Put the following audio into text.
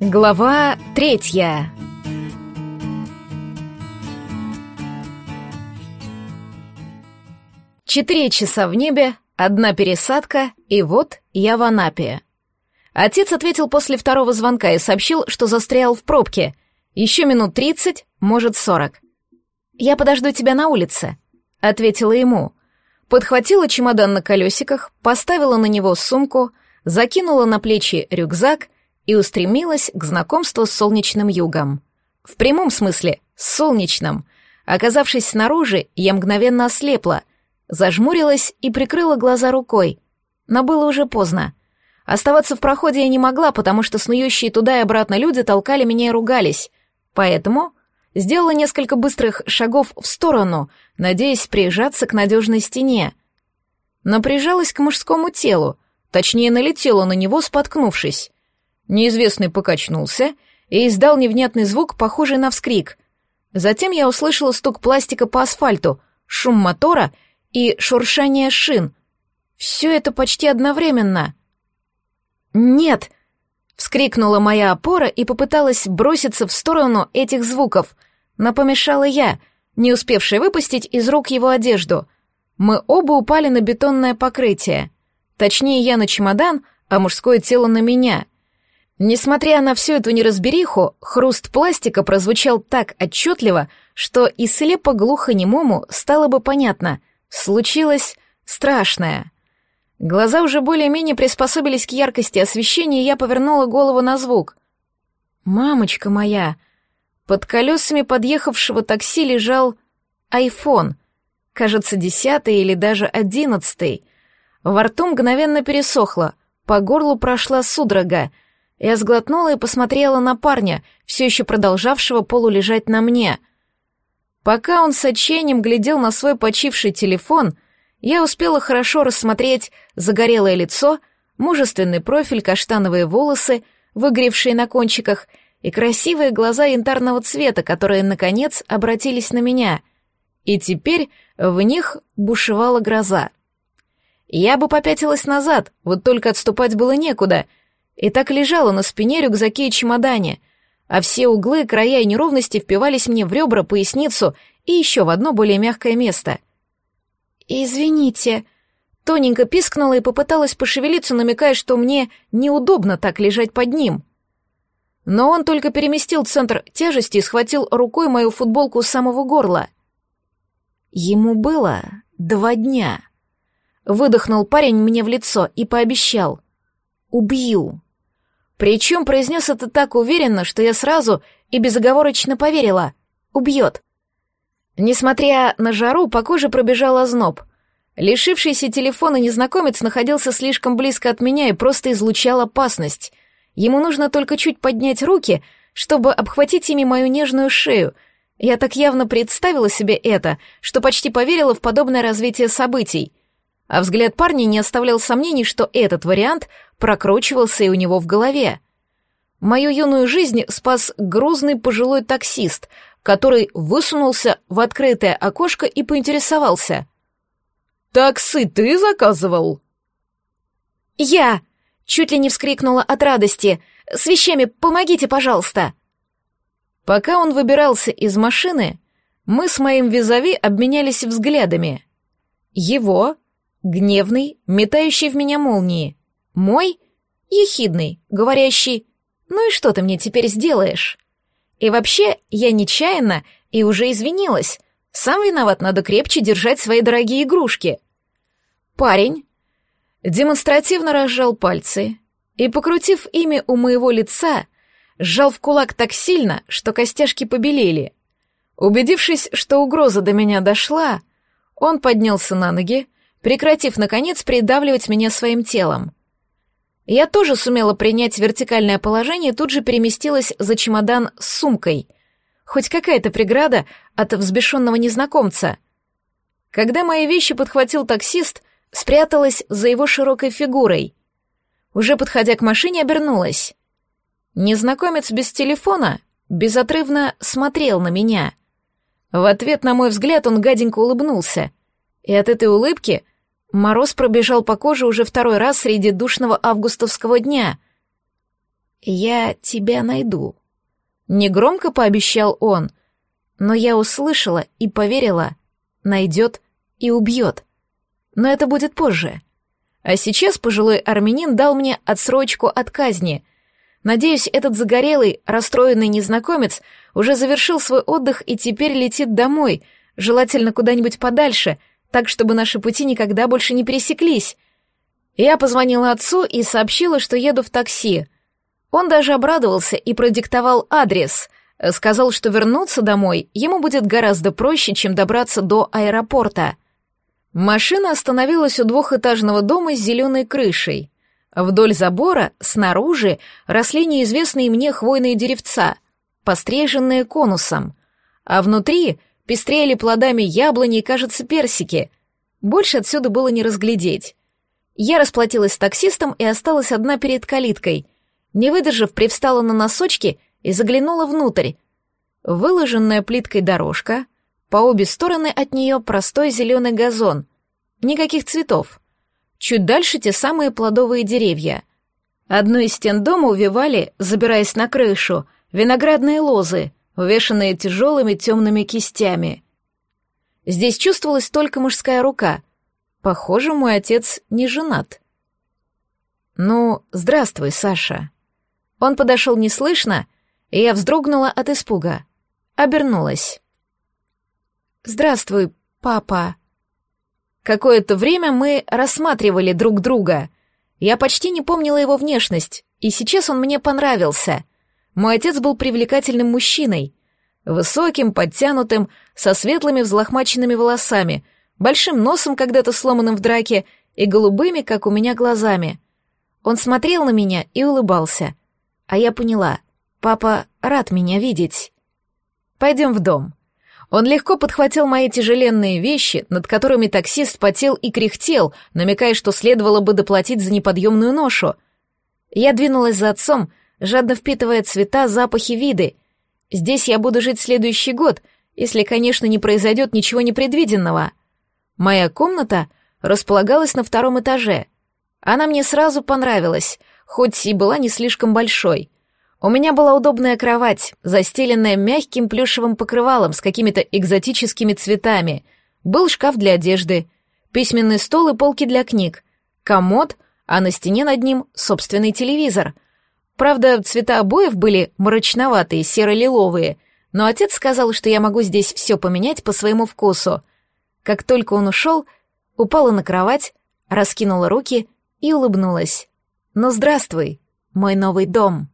Глава третья. Четыре часа в небе, одна пересадка, и вот я в Анапе. Отец ответил после второго звонка и сообщил, что застрял в пробке. Еще минут тридцать, может, сорок. «Я подожду тебя на улице», — ответила ему. Подхватила чемодан на колесиках, поставила на него сумку, закинула на плечи рюкзак — и устремилась к знакомству с солнечным югом. В прямом смысле, с солнечным. Оказавшись снаружи, я мгновенно ослепла, зажмурилась и прикрыла глаза рукой. Но было уже поздно. Оставаться в проходе я не могла, потому что снующие туда и обратно люди толкали меня и ругались. Поэтому сделала несколько быстрых шагов в сторону, надеясь прижаться к надежной стене. Но прижалась к мужскому телу, точнее налетела на него, споткнувшись. Неизвестный покачнулся и издал невнятный звук, похожий на вскрик. Затем я услышала стук пластика по асфальту, шум мотора и шуршание шин. Все это почти одновременно. «Нет!» — вскрикнула моя опора и попыталась броситься в сторону этих звуков, но помешала я, не успевшая выпустить из рук его одежду. Мы оба упали на бетонное покрытие. Точнее, я на чемодан, а мужское тело на меня. Несмотря на всю эту неразбериху, хруст пластика прозвучал так отчетливо, что и слепо-глухонемому стало бы понятно — случилось страшное. Глаза уже более-менее приспособились к яркости освещения, и я повернула голову на звук. «Мамочка моя!» Под колесами подъехавшего такси лежал айфон, кажется, десятый или даже одиннадцатый. Во рту мгновенно пересохло, по горлу прошла судорога — я сглотнула и посмотрела на парня, все еще продолжавшего полулежать на мне. Пока он с отчаянием глядел на свой почивший телефон, я успела хорошо рассмотреть загорелое лицо, мужественный профиль, каштановые волосы, выгревшие на кончиках, и красивые глаза янтарного цвета, которые, наконец, обратились на меня. И теперь в них бушевала гроза. Я бы попятилась назад, вот только отступать было некуда — и так лежала на спине рюкзаке и чемодане, а все углы, края и неровности впивались мне в ребра, поясницу и еще в одно более мягкое место. «Извините», — тоненько пискнула и попыталась пошевелиться, намекая, что мне неудобно так лежать под ним. Но он только переместил центр тяжести и схватил рукой мою футболку с самого горла. Ему было два дня. Выдохнул парень мне в лицо и пообещал. «Убью». Причем произнес это так уверенно, что я сразу и безоговорочно поверила. Убьет. Несмотря на жару, по коже пробежал озноб. Лишившийся телефона незнакомец находился слишком близко от меня и просто излучал опасность. Ему нужно только чуть поднять руки, чтобы обхватить ими мою нежную шею. Я так явно представила себе это, что почти поверила в подобное развитие событий. А взгляд парня не оставлял сомнений, что этот вариант прокручивался и у него в голове. Мою юную жизнь спас грузный пожилой таксист, который высунулся в открытое окошко и поинтересовался. «Таксы ты заказывал?» «Я!» — чуть ли не вскрикнула от радости. «С вещами помогите, пожалуйста!» Пока он выбирался из машины, мы с моим визави обменялись взглядами. Его — гневный, метающий в меня молнии. Мой — ехидный, говорящий «Ну и что ты мне теперь сделаешь?» И вообще, я нечаянно и уже извинилась. Сам виноват, надо крепче держать свои дорогие игрушки. Парень демонстративно разжал пальцы и, покрутив ими у моего лица, сжал в кулак так сильно, что костяшки побелели. Убедившись, что угроза до меня дошла, он поднялся на ноги, прекратив, наконец, придавливать меня своим телом. Я тоже сумела принять вертикальное положение тут же переместилась за чемодан с сумкой. Хоть какая-то преграда от взбешенного незнакомца. Когда мои вещи подхватил таксист, спряталась за его широкой фигурой. Уже подходя к машине, обернулась. Незнакомец без телефона безотрывно смотрел на меня. В ответ на мой взгляд он гаденько улыбнулся. И от этой улыбки Мороз пробежал по коже уже второй раз среди душного августовского дня. «Я тебя найду», — негромко пообещал он, но я услышала и поверила, найдет и убьет. Но это будет позже. А сейчас пожилой армянин дал мне отсрочку от казни. Надеюсь, этот загорелый, расстроенный незнакомец уже завершил свой отдых и теперь летит домой, желательно куда-нибудь подальше, так, чтобы наши пути никогда больше не пересеклись. Я позвонила отцу и сообщила, что еду в такси. Он даже обрадовался и продиктовал адрес. Сказал, что вернуться домой ему будет гораздо проще, чем добраться до аэропорта. Машина остановилась у двухэтажного дома с зеленой крышей. Вдоль забора, снаружи, росли неизвестные мне хвойные деревца, постриженные конусом, а внутри пестрели плодами яблони и, кажется, персики. Больше отсюда было не разглядеть. Я расплатилась с таксистом и осталась одна перед калиткой. Не выдержав, привстала на носочки и заглянула внутрь. Выложенная плиткой дорожка, по обе стороны от нее простой зеленый газон. Никаких цветов. Чуть дальше те самые плодовые деревья. Одну из стен дома увивали, забираясь на крышу, виноградные лозы, увешанные тяжелыми темными кистями. Здесь чувствовалась только мужская рука. Похоже, мой отец не женат. «Ну, здравствуй, Саша». Он подошел неслышно, и я вздрогнула от испуга. Обернулась. «Здравствуй, папа». Какое-то время мы рассматривали друг друга. Я почти не помнила его внешность, и сейчас он мне понравился. Мой отец был привлекательным мужчиной. Высоким, подтянутым, со светлыми взлохмаченными волосами, большим носом, когда-то сломанным в драке, и голубыми, как у меня, глазами. Он смотрел на меня и улыбался. А я поняла, папа рад меня видеть. «Пойдем в дом», он легко подхватил мои тяжеленные вещи, над которыми таксист потел и кряхтел, намекая, что следовало бы доплатить за неподъемную ношу. Я двинулась за отцом, жадно впитывая цвета, запахи, виды. Здесь я буду жить следующий год, если, конечно, не произойдет ничего непредвиденного. Моя комната располагалась на втором этаже. Она мне сразу понравилась, хоть и была не слишком большой — у меня была удобная кровать, застеленная мягким плюшевым покрывалом с какими-то экзотическими цветами. Был шкаф для одежды, письменный стол и полки для книг, комод, а на стене над ним собственный телевизор. Правда, цвета обоев были мрачноватые, серо-лиловые, но отец сказал, что я могу здесь все поменять по своему вкусу. Как только он ушел, упала на кровать, раскинула руки и улыбнулась. «Ну, здравствуй, мой новый дом».